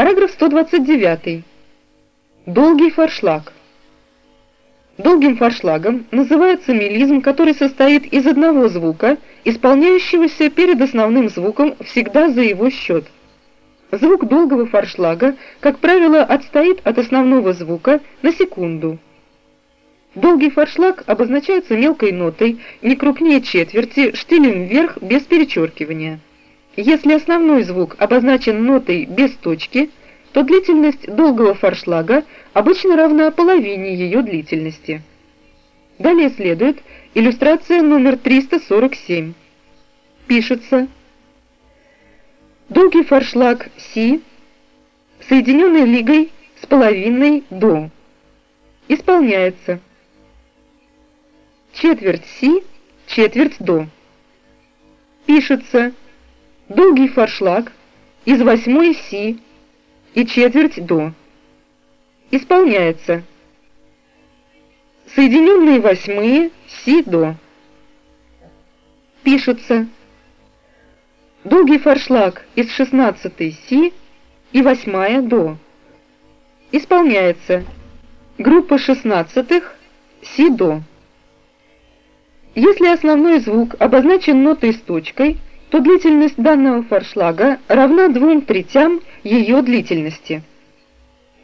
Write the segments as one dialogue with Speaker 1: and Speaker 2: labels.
Speaker 1: Параграф 129. Долгий форшлаг. Долгим форшлагом называется мелизм, который состоит из одного звука, исполняющегося перед основным звуком всегда за его счет. Звук долгого форшлага, как правило, отстоит от основного звука на секунду. Долгий форшлаг обозначается мелкой нотой, не крупнее четверти, штилем вверх без перечеркивания. Если основной звук обозначен нотой без точки, то длительность долгого форшлага обычно равна половине ее длительности. Далее следует иллюстрация номер 347. Пишется Долгий форшлаг Си, соединенный лигой с половиной До. Исполняется четверть Си, четверть До. Пишется долгий форшлаг из восьмой Си и четверть До. Исполняется соединенные восьмые Си-До. Пишется долгий форшлаг из шестнадцатой Си и восьмая До. Исполняется группа шестнадцатых Си-До. Если основной звук обозначен нотой с точкой, то длительность данного форшлага равна двум третям ее длительности.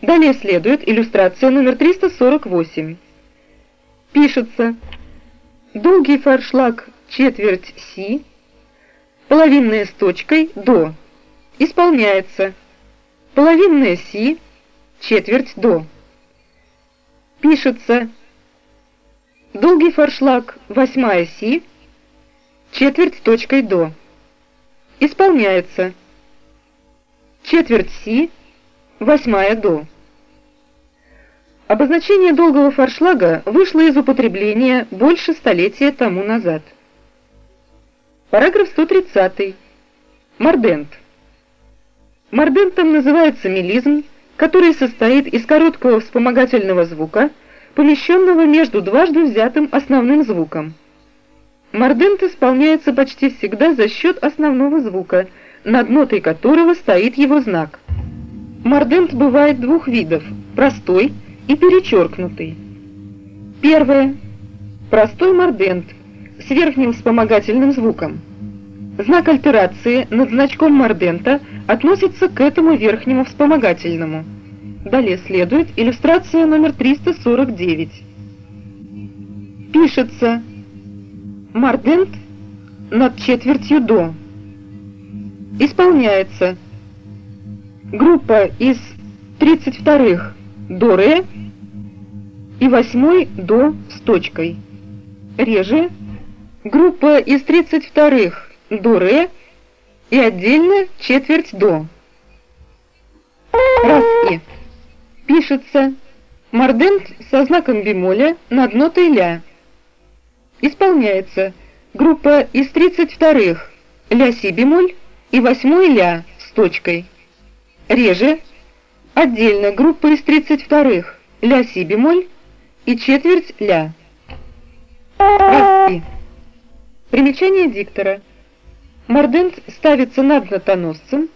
Speaker 1: Далее следует иллюстрация номер 348. Пишется долгий форшлаг четверть си, половинная с точкой до. Исполняется половинная си, четверть до. Пишется долгий форшлаг восьмая си, четверть точкой до. Исполняется четверть си, восьмая до. Обозначение долгого форшлага вышло из употребления больше столетия тому назад. Параграф 130. Мордент. Мордентом называется мелизм, который состоит из короткого вспомогательного звука, помещенного между дважды взятым основным звуком. Мордент исполняется почти всегда за счет основного звука, над нотой которого стоит его знак. Мордент бывает двух видов – простой и перечеркнутый. Первое. Простой мордент с верхним вспомогательным звуком. Знак альтерации над значком мордента относится к этому верхнему вспомогательному. Далее следует иллюстрация номер 349. Пишется Мордент над четвертью до. Исполняется группа из 32-х до ре и 8 до с точкой. Реже группа из 32-х до ре и отдельно четверть до. Раз и. Пишется мордент со знаком бемоля над нотой ля исполняется группа из 32-х ля си бемоль и 8 ля с точкой. Реже отдельно группа из 32-х ля си бемоль и четверть ля. Раз, Примечание диктора. Мордент ставится над нотоносцем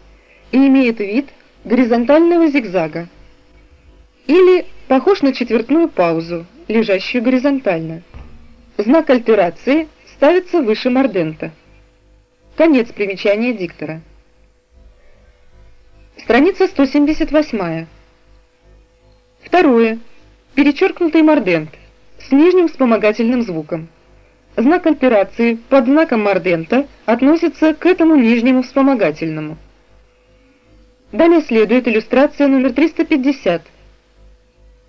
Speaker 1: и имеет вид горизонтального зигзага. Или похож на четвертную паузу, лежащую горизонтально. Знак альтерации ставится выше мордента. Конец примечания диктора. Страница 178. Второе. Перечеркнутый мордент с нижним вспомогательным звуком. Знак альтерации под знаком мордента относится к этому нижнему вспомогательному. Далее следует иллюстрация номер 350.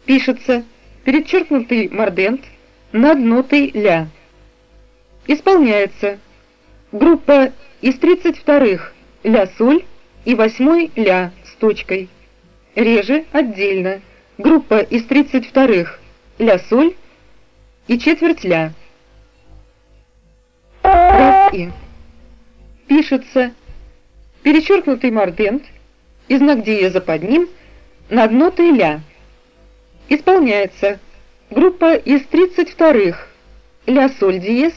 Speaker 1: Пишется перечеркнутый мордент над нотой ля. Исполняется группа из 32-х ля-соль и 8 ля с точкой. Реже отдельно группа из 32-х ля-соль и четверть ля. Раз и. Пишется перечеркнутый мордент и знак диеза под ним над нотой ля. Исполняется Группа из 32-х ля соль диез.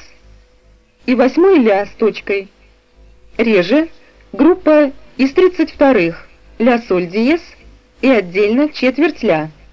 Speaker 1: И 8 ля с точкой. Реже. Группа из 32-х ля соль диез. И отдельно четверть ля –